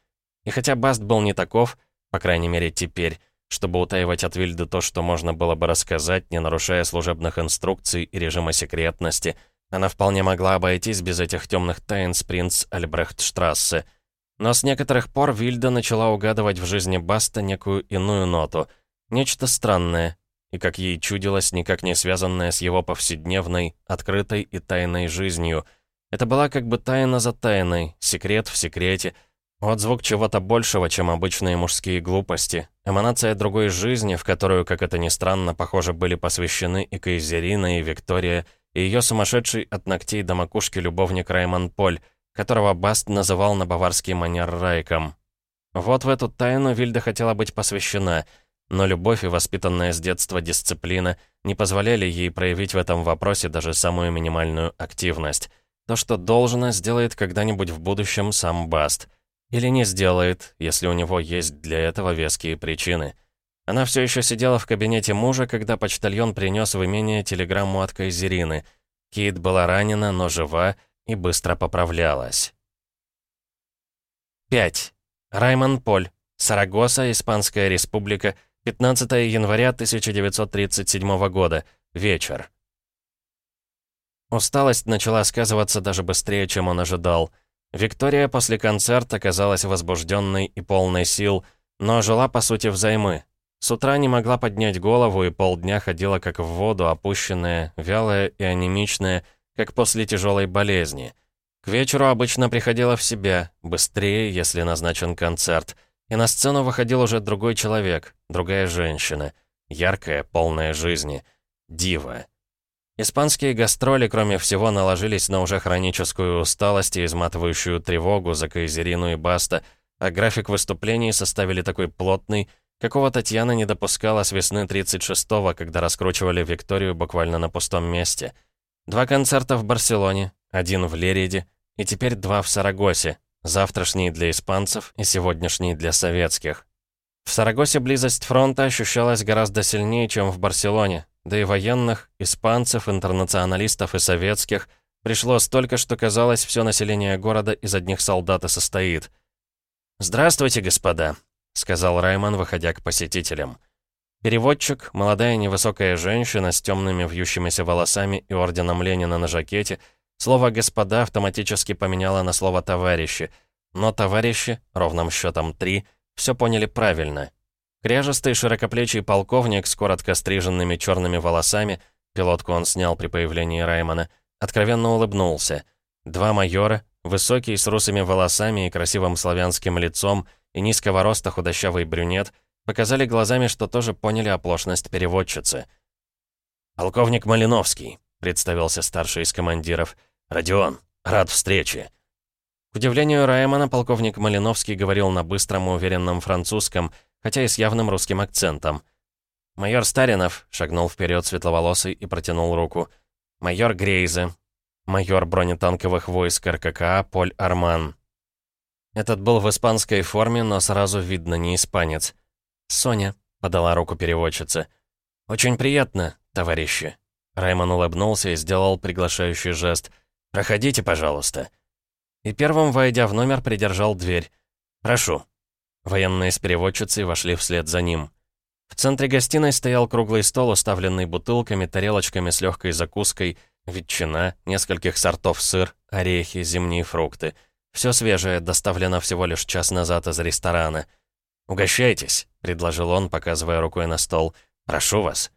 И хотя Баст был не таков, по крайней мере теперь, чтобы утаивать от Вильды то, что можно было бы рассказать, не нарушая служебных инструкций и режима секретности. Она вполне могла обойтись без этих темных тайн с принц Альбрехтштрассе. Но с некоторых пор Вильда начала угадывать в жизни Баста некую иную ноту. Нечто странное, и, как ей чудилось, никак не связанное с его повседневной, открытой и тайной жизнью. Это была как бы тайна за тайной, секрет в секрете — вот звук чего-то большего, чем обычные мужские глупости. Эманация другой жизни, в которую, как это ни странно, похоже, были посвящены и Кайзерина, и Виктория, и ее сумасшедший от ногтей до макушки любовник Раймон Поль, которого Баст называл на баварский манер Райком. Вот в эту тайну Вильда хотела быть посвящена, но любовь и воспитанная с детства дисциплина не позволяли ей проявить в этом вопросе даже самую минимальную активность. То, что должно, сделает когда-нибудь в будущем сам Баст — или не сделает, если у него есть для этого веские причины. Она все еще сидела в кабинете мужа, когда почтальон принес в имение телеграмму от Кайзерины. Кейт была ранена, но жива и быстро поправлялась. 5. Раймон Поль. Сарагоса, Испанская республика. 15 января 1937 года. Вечер. Усталость начала сказываться даже быстрее, чем он ожидал. Виктория после концерта казалась возбужденной и полной сил, но жила, по сути, взаймы. С утра не могла поднять голову и полдня ходила как в воду, опущенная, вялая и анемичная, как после тяжелой болезни. К вечеру обычно приходила в себя, быстрее, если назначен концерт, и на сцену выходил уже другой человек, другая женщина, яркая, полная жизни, дива. Испанские гастроли, кроме всего, наложились на уже хроническую усталость и изматывающую тревогу за Кайзерину и Баста, а график выступлений составили такой плотный, какого Татьяна не допускала с весны 36-го, когда раскручивали Викторию буквально на пустом месте. Два концерта в Барселоне, один в Лериде и теперь два в Сарагосе, завтрашний для испанцев и сегодняшний для советских. В Сарагосе близость фронта ощущалась гораздо сильнее, чем в Барселоне, да и военных, испанцев, интернационалистов и советских пришло столько, что казалось, все население города из одних солдат и состоит. «Здравствуйте, господа», — сказал Райман, выходя к посетителям. Переводчик, молодая невысокая женщина с темными вьющимися волосами и орденом Ленина на жакете, слово «господа» автоматически поменяла на слово «товарищи», но товарищи, ровным счетом три, все поняли правильно — Кряжестый широкоплечий полковник с коротко стриженными черными волосами, пилотку он снял при появлении Раймона, откровенно улыбнулся. Два майора, высокий с русыми волосами и красивым славянским лицом, и низкого роста худощавый брюнет, показали глазами, что тоже поняли оплошность переводчицы. «Полковник Малиновский», — представился старший из командиров. «Родион, рад встрече». К удивлению Раймана, полковник Малиновский говорил на быстром и уверенном французском, хотя и с явным русским акцентом. «Майор Старинов», — шагнул вперед светловолосый и протянул руку. «Майор Грейзе». Майор бронетанковых войск РККА Поль Арман. Этот был в испанской форме, но сразу видно не испанец. «Соня», — подала руку переводчица. «Очень приятно, товарищи». Раймон улыбнулся и сделал приглашающий жест. «Проходите, пожалуйста». И первым, войдя в номер, придержал дверь. «Прошу». Военные с переводчицей вошли вслед за ним. В центре гостиной стоял круглый стол, уставленный бутылками, тарелочками с легкой закуской, ветчина, нескольких сортов сыр, орехи, зимние фрукты. Все свежее, доставлено всего лишь час назад из ресторана. «Угощайтесь», — предложил он, показывая рукой на стол. «Прошу вас».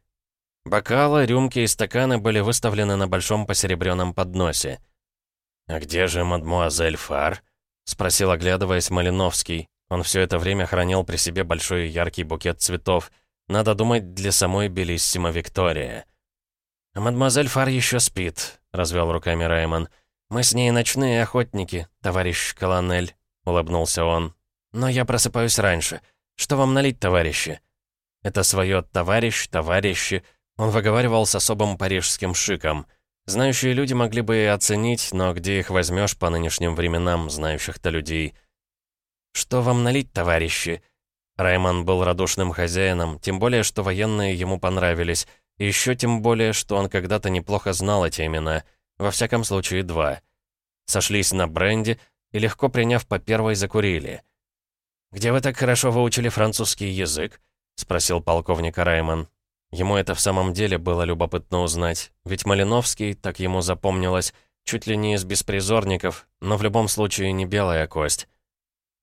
Бокалы, рюмки и стаканы были выставлены на большом посеребряном подносе. «А где же мадмуазель Фар?» — спросил, оглядываясь Малиновский. Он все это время хранил при себе большой яркий букет цветов. Надо думать, для самой Белиссима Виктория. «А мадемуазель Фар еще спит», — развел руками Раймон. «Мы с ней ночные охотники, товарищ Колонель», — улыбнулся он. «Но я просыпаюсь раньше. Что вам налить, товарищи?» Это свое «товарищ», «товарищи» он выговаривал с особым парижским шиком. Знающие люди могли бы и оценить, но где их возьмешь по нынешним временам, знающих-то людей — «Что вам налить, товарищи?» Раймон был радушным хозяином, тем более, что военные ему понравились, и еще тем более, что он когда-то неплохо знал эти имена, во всяком случае два. Сошлись на бренде и, легко приняв по первой, закурили. «Где вы так хорошо выучили французский язык?» — спросил полковник Раймон. Ему это в самом деле было любопытно узнать, ведь Малиновский, так ему запомнилось, чуть ли не из беспризорников, но в любом случае не белая кость.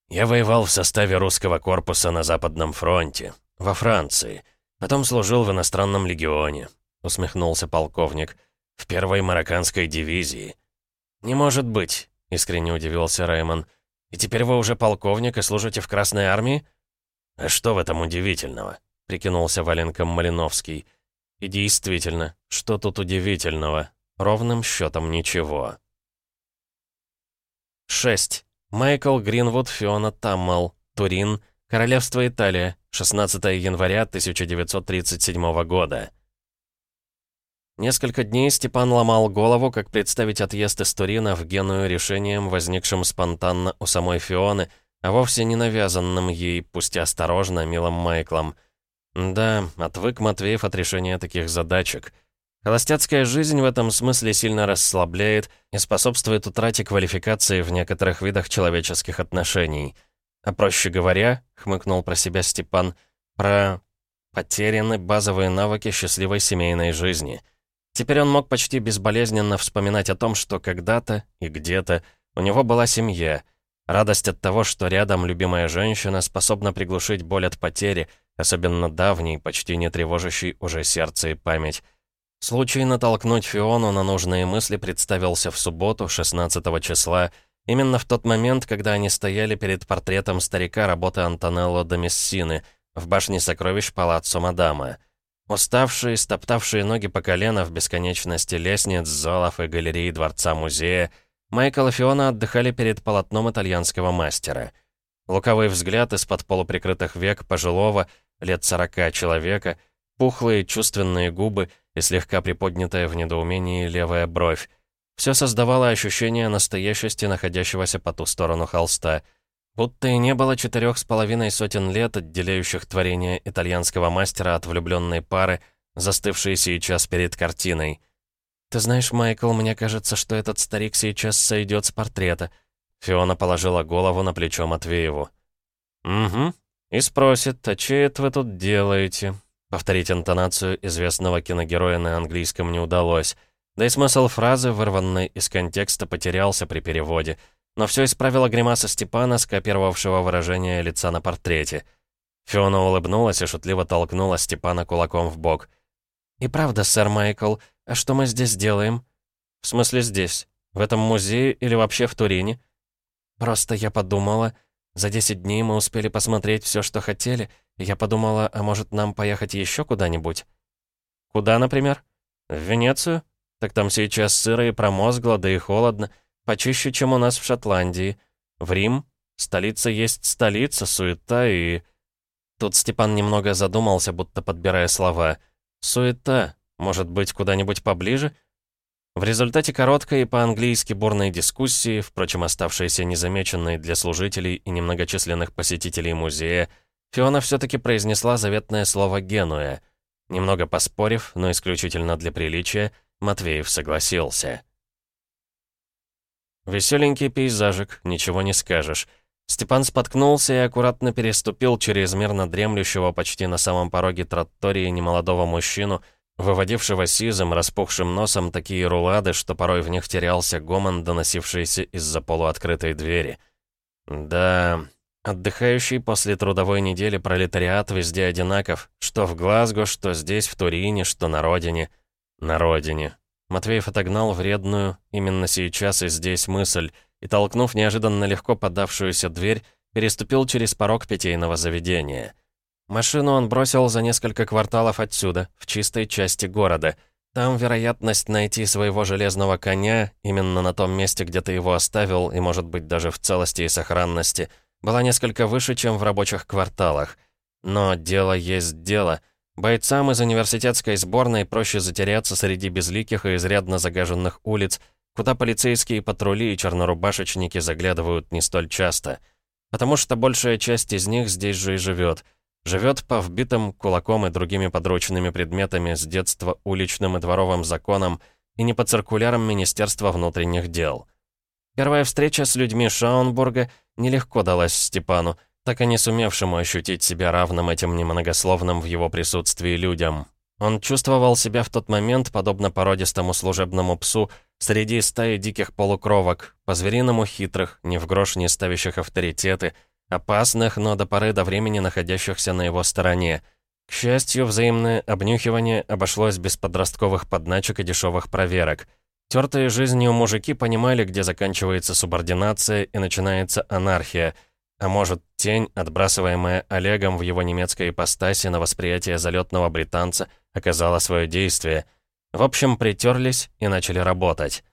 Я воевал в составе русского корпуса на Западном фронте, во Франции. Потом служил в иностранном легионе», — усмехнулся полковник. «В первой марокканской дивизии». «Не может быть», — искренне удивился Раймон. «И теперь вы уже полковник и служите в Красной армии?» «А что в этом удивительного?» — прикинулся Валенком Малиновский. «И действительно, что тут удивительного? Ровным счетом ничего». 6. Майкл Гринвуд, Фиона Таммал, Турин, Королевство Италия, 16 января 1937 года. Несколько дней Степан ломал голову, как представить отъезд из Турина в Геную решением, возникшим спонтанно у самой Фионы, а вовсе не навязанным ей, пусть и осторожно, милым Майклом. Да, отвык Матвеев от решения таких задачек — Холостяцкая жизнь в этом смысле сильно расслабляет и способствует утрате квалификации в некоторых видах человеческих отношений. А проще говоря, хмыкнул про себя Степан, про потеряны базовые навыки счастливой семейной жизни. Теперь он мог почти безболезненно вспоминать о том, что когда-то и где-то у него была семья, радость от того, что рядом любимая женщина способна приглушить боль от потери, особенно давней, почти не тревожащей уже сердце и память. Случай натолкнуть Фиону на нужные мысли представился в субботу, 16 числа, именно в тот момент, когда они стояли перед портретом старика работы Антонелло де Мессины в башне сокровищ Палаццо Мадама. Уставшие, стоптавшие ноги по колено в бесконечности лестниц, залов и галерей дворца-музея, Майкл и Фиона отдыхали перед полотном итальянского мастера. Луковый взгляд из-под полуприкрытых век пожилого, лет сорока человека, пухлые чувственные губы — и слегка приподнятая в недоумении левая бровь. Все создавало ощущение настоящести находящегося по ту сторону холста. Будто и не было четырех с половиной сотен лет, отделяющих творение итальянского мастера от влюбленной пары, застывшей сейчас перед картиной. «Ты знаешь, Майкл, мне кажется, что этот старик сейчас сойдет с портрета». Фиона положила голову на плечо Матвееву. «Угу. И спросит, а че это вы тут делаете?» Повторить интонацию известного киногероя на английском не удалось. Да и смысл фразы, вырванной из контекста, потерялся при переводе. Но все исправила гримаса Степана, скопировавшего выражение лица на портрете. Фиона улыбнулась и шутливо толкнула Степана кулаком в бок. «И правда, сэр Майкл, а что мы здесь делаем?» «В смысле здесь? В этом музее или вообще в Турине?» «Просто я подумала, за 10 дней мы успели посмотреть все, что хотели, и я подумала, а может нам поехать еще куда-нибудь? Куда, например? В Венецию? Так там сейчас сыро и промозгло, да и холодно. Почище, чем у нас в Шотландии. В Рим? Столица есть столица, суета и... Тут Степан немного задумался, будто подбирая слова. Суета. Может быть, куда-нибудь поближе? В результате короткой и по-английски бурной дискуссии, впрочем, оставшейся незамеченной для служителей и немногочисленных посетителей музея, Фиона все-таки произнесла заветное слово «Генуя». Немного поспорив, но исключительно для приличия, Матвеев согласился. Веселенький пейзажик, ничего не скажешь. Степан споткнулся и аккуратно переступил через мирно дремлющего почти на самом пороге троттории немолодого мужчину, выводившего сизым, распухшим носом такие рулады, что порой в них терялся гомон, доносившийся из-за полуоткрытой двери. Да, отдыхающий после трудовой недели пролетариат везде одинаков, что в Глазго, что здесь, в Турине, что на родине. На родине. Матвеев отогнал вредную, именно сейчас и здесь мысль, и, толкнув неожиданно легко подавшуюся дверь, переступил через порог питейного заведения. Машину он бросил за несколько кварталов отсюда, в чистой части города. Там вероятность найти своего железного коня, именно на том месте, где ты его оставил, и, может быть, даже в целости и сохранности, была несколько выше, чем в рабочих кварталах. Но дело есть дело. Бойцам из университетской сборной проще затеряться среди безликих и изрядно загаженных улиц, куда полицейские патрули и чернорубашечники заглядывают не столь часто. Потому что большая часть из них здесь же и живет — Живет по вбитым кулаком и другими подручными предметами с детства уличным и дворовым законам и не по циркулярам Министерства внутренних дел. Первая встреча с людьми Шаунбурга нелегко далась Степану, так и не сумевшему ощутить себя равным этим немногословным в его присутствии людям. Он чувствовал себя в тот момент, подобно породистому служебному псу, среди стаи диких полукровок, по-звериному хитрых, ни в грош не ставящих авторитеты, Опасных, но до поры до времени находящихся на его стороне. К счастью, взаимное обнюхивание обошлось без подростковых подначек и дешевых проверок. Тертые жизнью мужики понимали, где заканчивается субординация и начинается анархия, а может, тень, отбрасываемая Олегом в его немецкой ипостаси на восприятие залетного британца, оказала свое действие. В общем, притерлись и начали работать.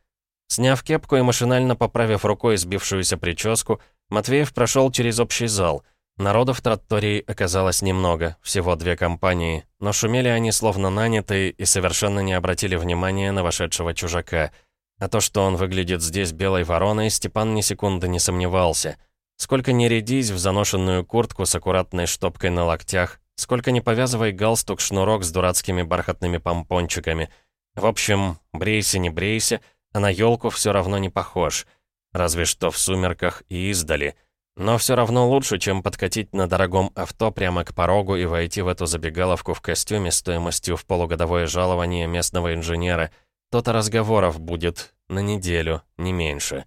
Сняв кепку и машинально поправив рукой сбившуюся прическу, Матвеев прошел через общий зал. Народу в траттории оказалось немного, всего две компании, но шумели они словно нанятые и совершенно не обратили внимания на вошедшего чужака. А то, что он выглядит здесь белой вороной, Степан ни секунды не сомневался. Сколько ни рядись в заношенную куртку с аккуратной штопкой на локтях, сколько ни повязывай галстук-шнурок с дурацкими бархатными помпончиками. В общем, брейся не брейся, а на елку все равно не похож — Разве что в сумерках и издали. Но все равно лучше, чем подкатить на дорогом авто прямо к порогу и войти в эту забегаловку в костюме стоимостью в полугодовое жалование местного инженера. То-то разговоров будет на неделю, не меньше.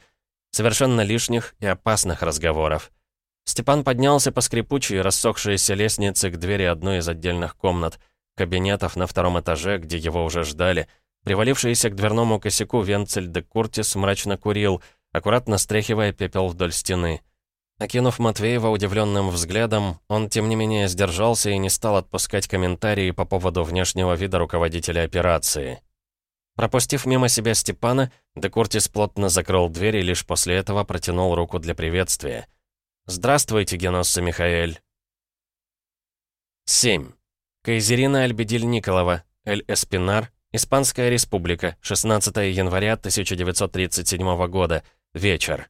Совершенно лишних и опасных разговоров. Степан поднялся по скрипучей, рассохшейся лестнице к двери одной из отдельных комнат, кабинетов на втором этаже, где его уже ждали. Привалившийся к дверному косяку Венцель де Куртис мрачно курил — аккуратно стряхивая пепел вдоль стены. Окинув Матвеева удивленным взглядом, он, тем не менее, сдержался и не стал отпускать комментарии по поводу внешнего вида руководителя операции. Пропустив мимо себя Степана, Декуртис плотно закрыл дверь и лишь после этого протянул руку для приветствия. «Здравствуйте, Геносса Михаэль». 7. Кайзерина Альбедиль Николова, Эль Эспинар, Испанская республика, 16 января 1937 года, Вечер.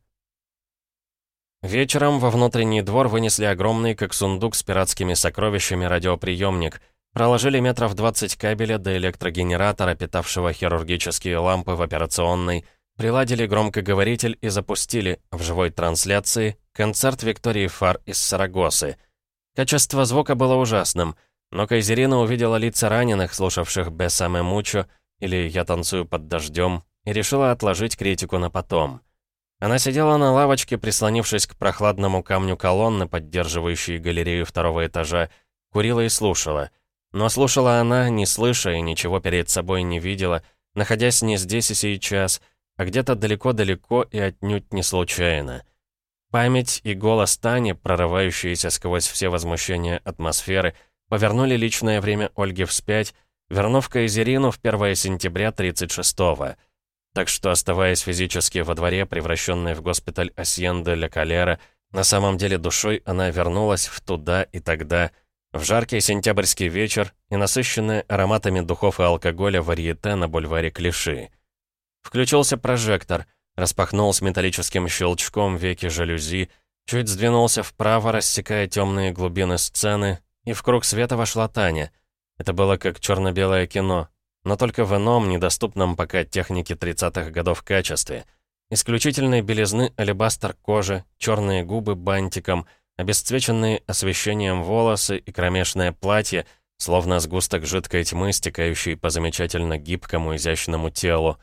Вечером во внутренний двор вынесли огромный, как сундук с пиратскими сокровищами, радиоприемник. Проложили метров 20 кабеля до электрогенератора, питавшего хирургические лампы в операционной. Приладили громкоговоритель и запустили, в живой трансляции, концерт Виктории Фар из Сарагосы. Качество звука было ужасным, но Кайзерина увидела лица раненых, слушавших «Бесаме Мучо» или «Я танцую под дождем», и решила отложить критику на потом. Она сидела на лавочке, прислонившись к прохладному камню колонны, поддерживающей галерею второго этажа, курила и слушала. Но слушала она, не слыша и ничего перед собой не видела, находясь не здесь и сейчас, а где-то далеко-далеко и отнюдь не случайно. Память и голос Тани, прорывающиеся сквозь все возмущения атмосферы, повернули личное время Ольги вспять, вернув Кайзерину в 1 сентября 36-го. Так что, оставаясь физически во дворе, превращенной в госпиталь Асьенде Ля Калера, на самом деле душой она вернулась в туда и тогда, в жаркий сентябрьский вечер и насыщенное ароматами духов и алкоголя варьете на бульваре Клиши. Включился прожектор, распахнул с металлическим щелчком веки жалюзи, чуть сдвинулся вправо, рассекая темные глубины сцены, и в круг света вошла Таня. Это было как черно-белое кино, но только в ином, недоступном пока технике 30-х годов качестве. Исключительной белизны алебастр кожи, черные губы бантиком, обесцвеченные освещением волосы и кромешное платье, словно сгусток жидкой тьмы, стекающей по замечательно гибкому, изящному телу.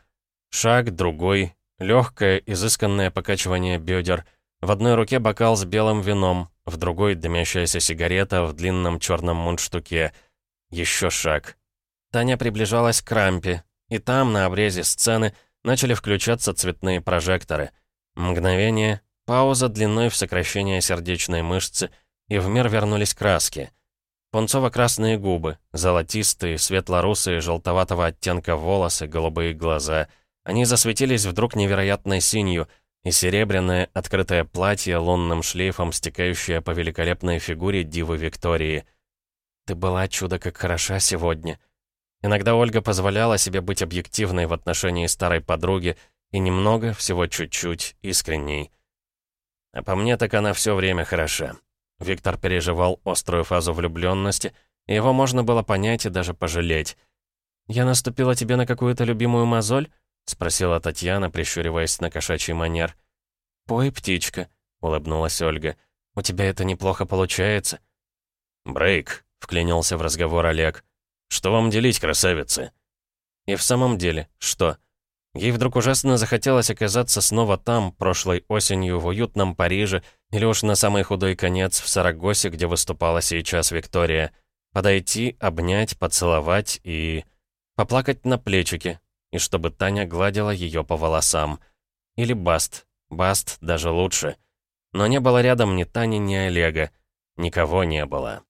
Шаг, другой, легкое, изысканное покачивание бедер, в одной руке бокал с белым вином, в другой дымящаяся сигарета в длинном черном мундштуке. Еще шаг, Таня приближалась к рампе, и там, на обрезе сцены, начали включаться цветные прожекторы. Мгновение, пауза длиной в сокращение сердечной мышцы, и в мир вернулись краски. Пунцово-красные губы, золотистые, светло-русые, желтоватого оттенка волосы, голубые глаза. Они засветились вдруг невероятной синью, и серебряное открытое платье лунным шлейфом, стекающее по великолепной фигуре Дивы Виктории. «Ты была чудо как хороша сегодня», Иногда Ольга позволяла себе быть объективной в отношении старой подруги и немного, всего чуть-чуть, искренней. А по мне так она все время хороша. Виктор переживал острую фазу влюбленности, и его можно было понять и даже пожалеть. «Я наступила тебе на какую-то любимую мозоль?» — спросила Татьяна, прищуриваясь на кошачий манер. «Пой, птичка», — улыбнулась Ольга. «У тебя это неплохо получается». «Брейк», — вклинился в разговор Олег. «Что вам делить, красавицы?» И в самом деле, что? Ей вдруг ужасно захотелось оказаться снова там, прошлой осенью, в уютном Париже, или уж на самый худой конец в Сарагосе, где выступала сейчас Виктория. Подойти, обнять, поцеловать и... поплакать на плечике, и чтобы Таня гладила ее по волосам. Или Баст. Баст даже лучше. Но не было рядом ни Тани, ни Олега. Никого не было.